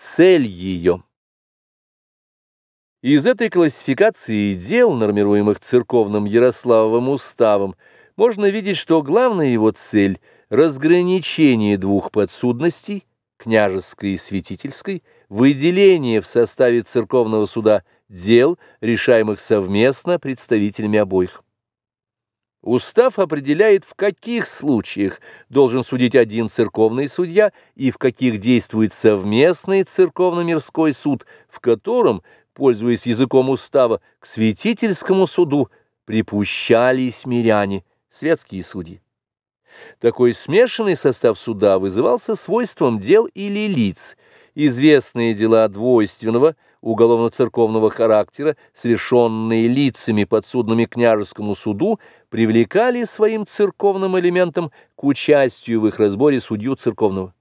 Цель ее. Из этой классификации дел, нормируемых церковным Ярославовым уставом, можно видеть, что главная его цель – разграничение двух подсудностей, княжеской и святительской, выделение в составе церковного суда дел, решаемых совместно представителями обоих. Устав определяет, в каких случаях должен судить один церковный судья и в каких действует совместный церковно-мирской суд, в котором, пользуясь языком устава, к святительскому суду припущались миряне, светские судьи. Такой смешанный состав суда вызывался свойством дел или лиц. Известные дела двойственного – уголовно-церковного характера, совершенные лицами, подсудными княжескому суду, привлекали своим церковным элементом к участию в их разборе судью церковного.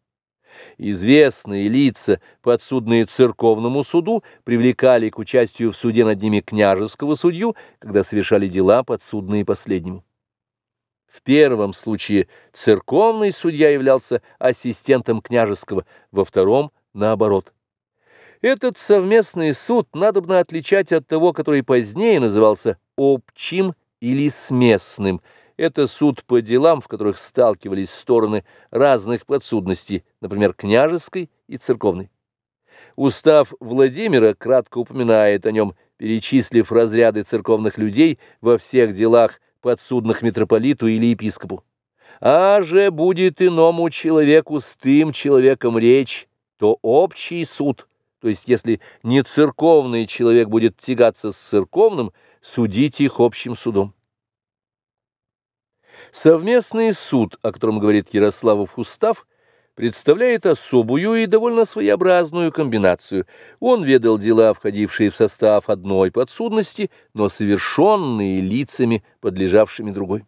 Известные лица, подсудные церковному суду, привлекали к участию в суде над ними княжеского судью, когда совершали дела, подсудные последнему. В первом случае церковный судья являлся ассистентом княжеского, во втором – наоборот. Этот совместный суд надобно отличать от того, который позднее назывался общим или сместным. Это суд по делам, в которых сталкивались стороны разных подсудностей, например, княжеской и церковной. Устав Владимира кратко упоминает о нем, перечислив разряды церковных людей во всех делах, подсудных митрополиту или епископу. «А же будет иному человеку с тем человеком речь, то общий суд» То есть, если не церковный человек будет тягаться с церковным, судить их общим судом. Совместный суд, о котором говорит Ярославов устав, представляет особую и довольно своеобразную комбинацию. Он ведал дела, входившие в состав одной подсудности, но совершенные лицами, подлежавшими другой.